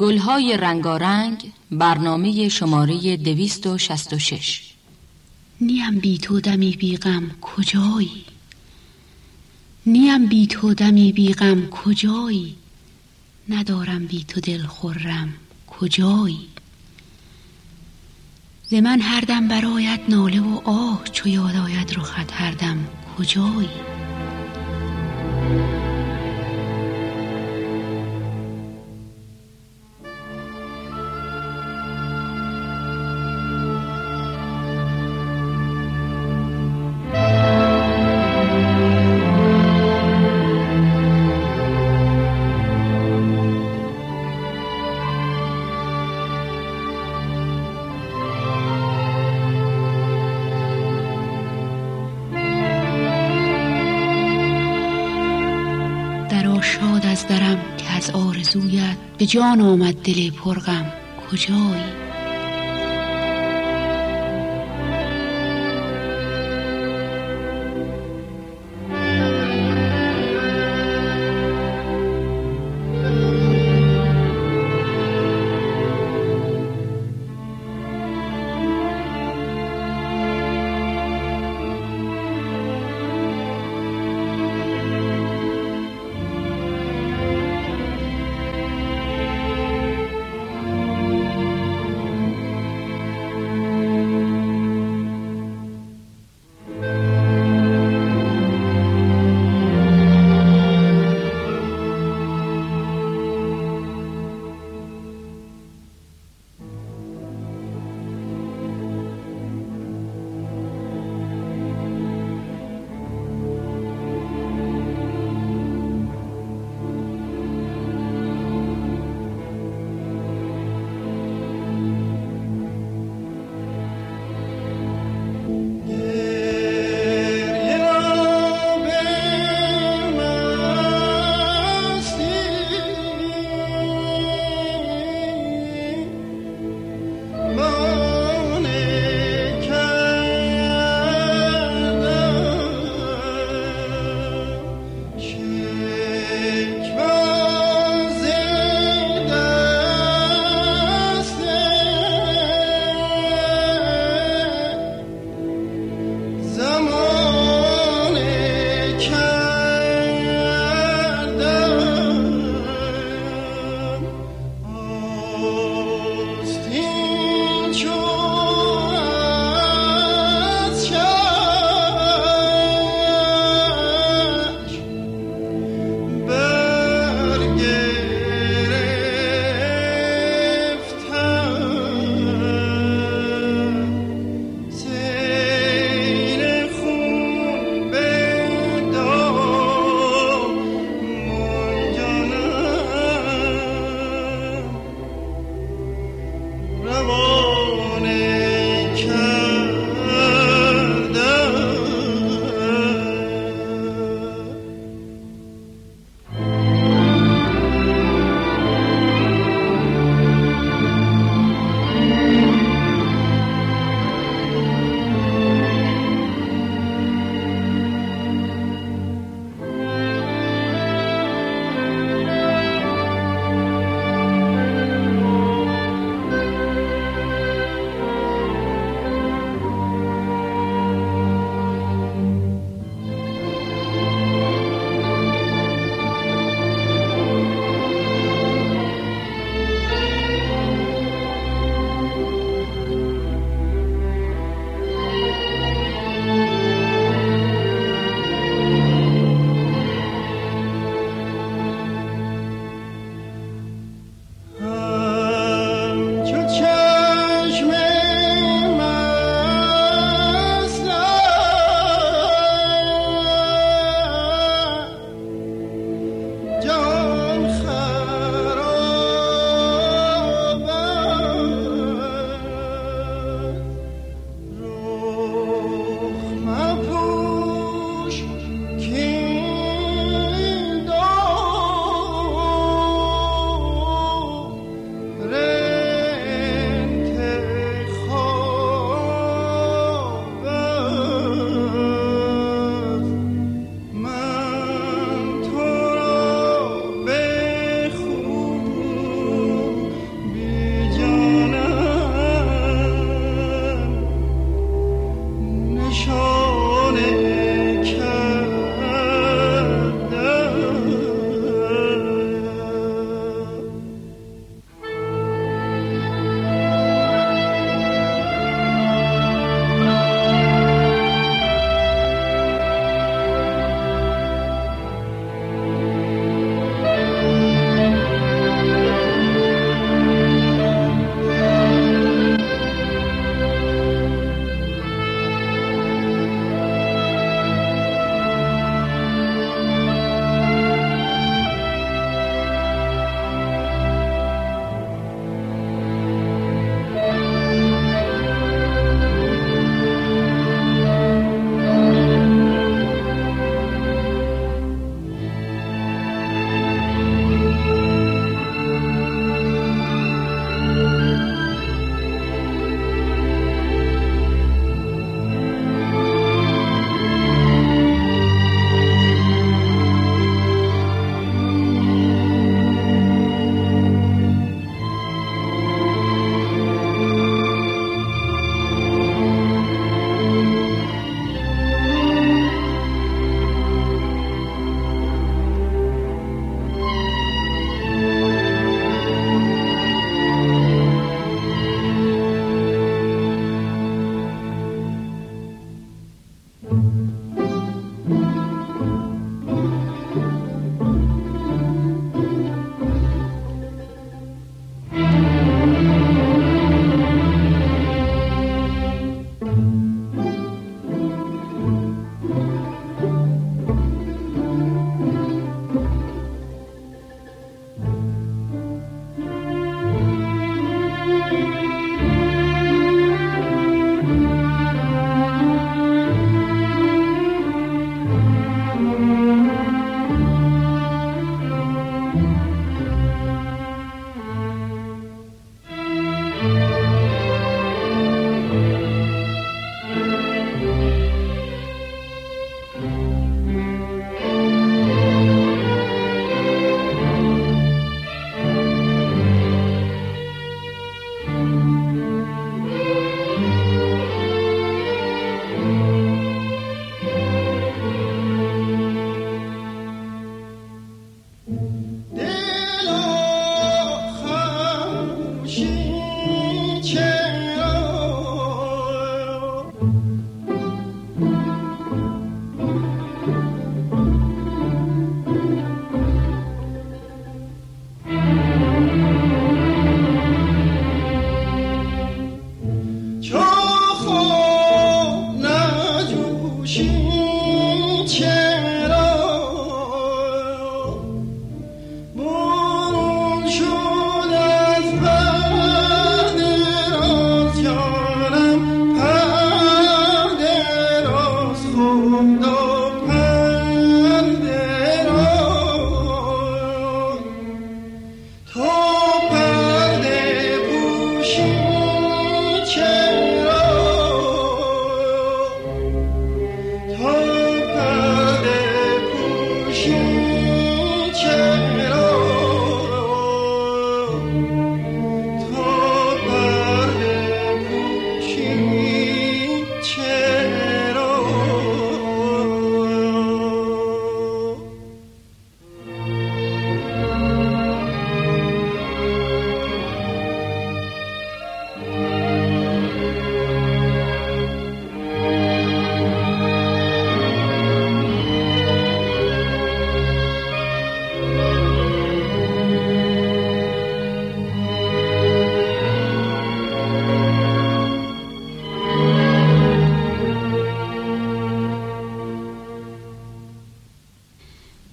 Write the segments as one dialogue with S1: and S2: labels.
S1: گلهای رنگارنگ برنامه شماره دویست و شست و شش.
S2: نیم بی تو دمی بیغم کجایی؟ نیم بی تو دمی بیغم کجایی؟ ندارم بی تو دل خورم کجایی؟ ز من هر دم برایت ناله و آه چو یاد آید رخت هر دم کجایی؟ شاد از درم که از آرزویت به جان آمد دل پرغم. کجایی؟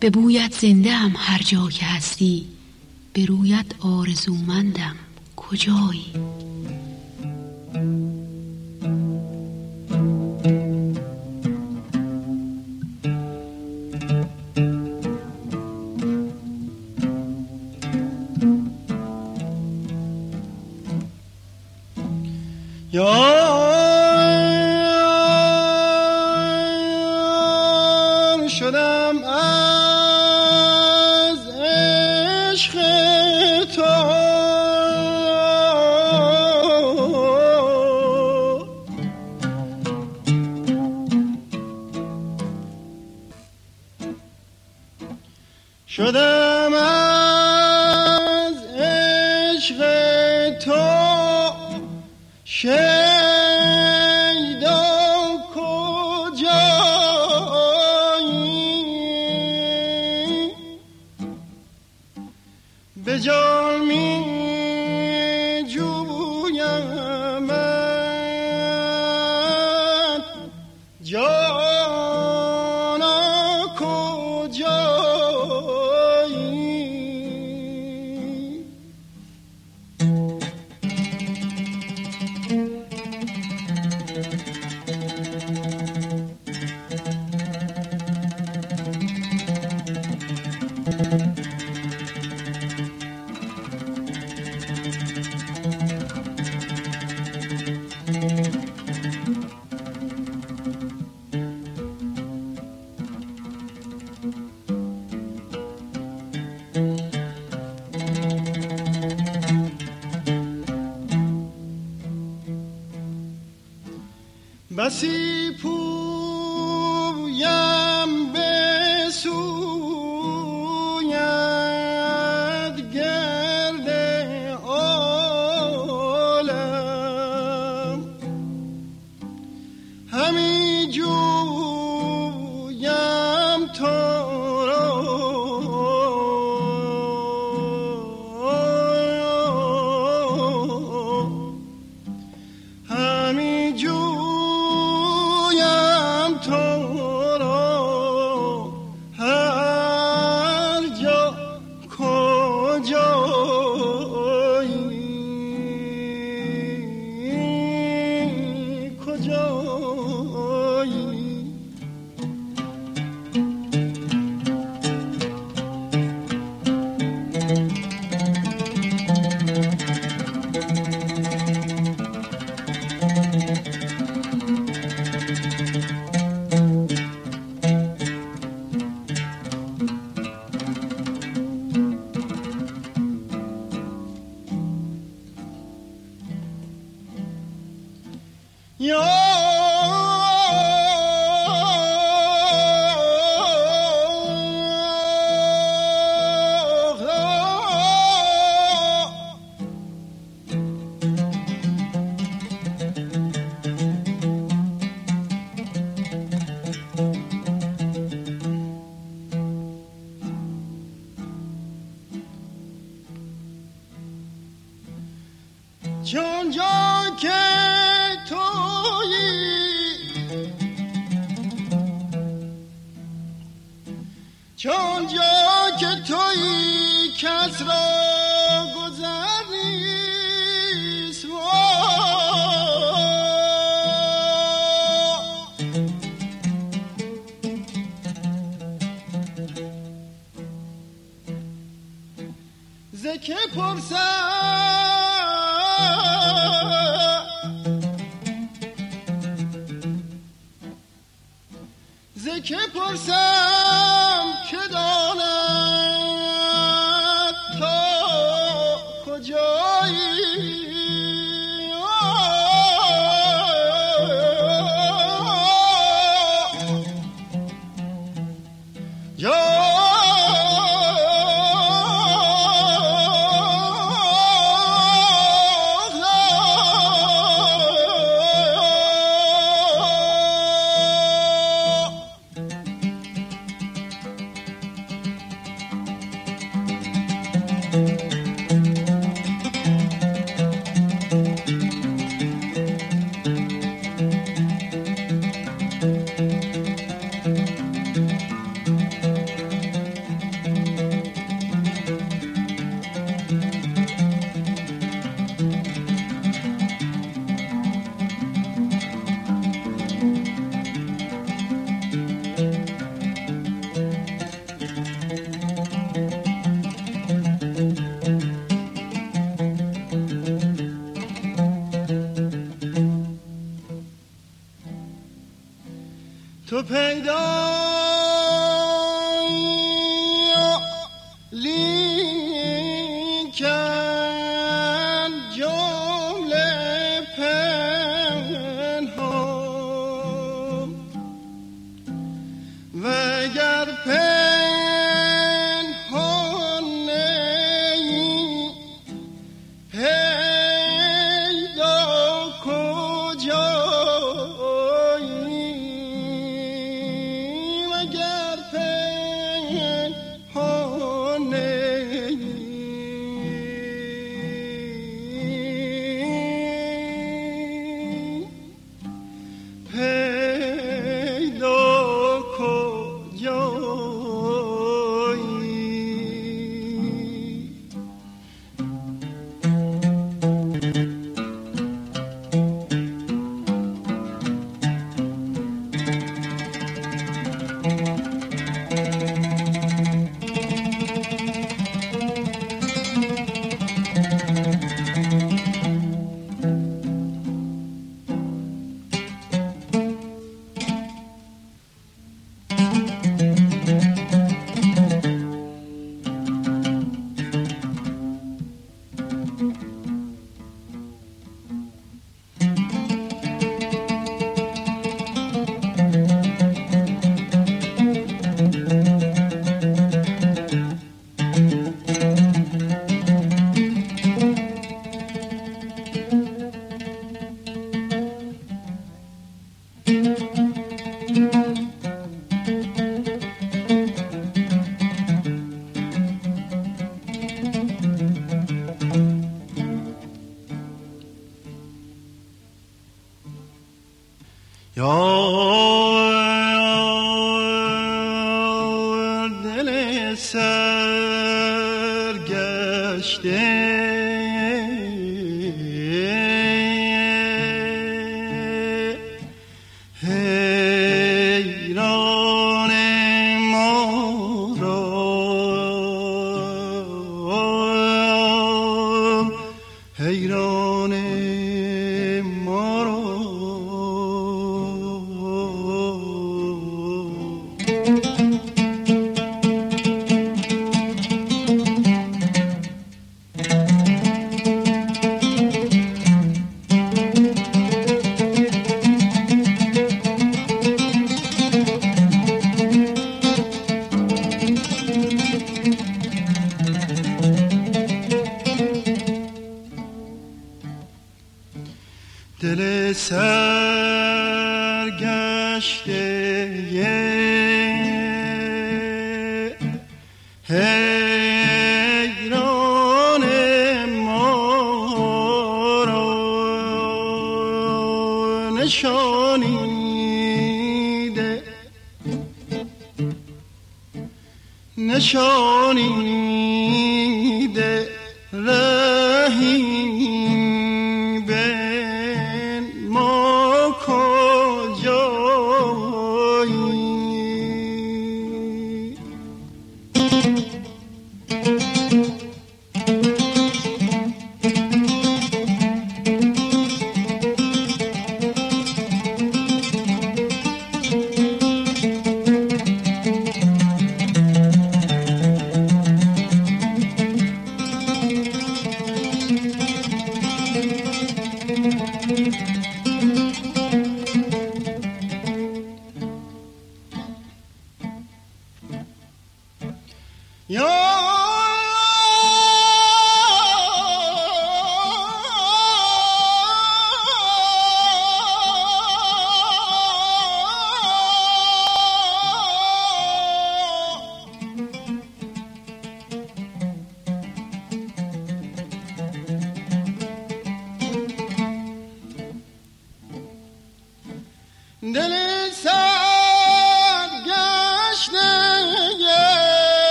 S2: به بویت زنده هم هر جا که هستی به رویت آرزومندم کجایی؟
S3: You're the که You. زکه پرسم که داند sevdan Hey, you don't نشانیده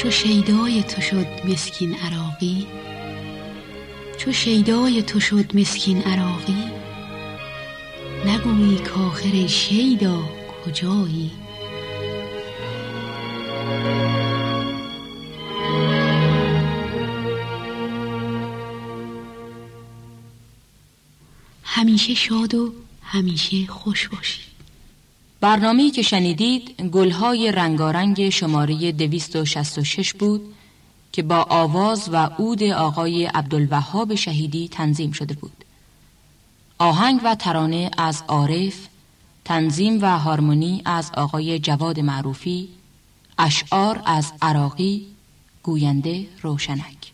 S2: چو شیدای تو شد مسکین عراقی؟ چو شیدای تو شد مسکین عراقی؟ نگویی کاخر شیدا کجایی؟ همیشه شاد و همیشه خوش باشید
S1: برنامه‌ای که شنیدید گلهای رنگارنگ شماره 266 بود که با آواز و عود آقای عبدالوهاب شهیدی تنظیم شده بود. آهنگ و ترانه از عارف، تنظیم و هارمونی از آقای جواد معروفی، اشعار از عراقی، گوینده روشنک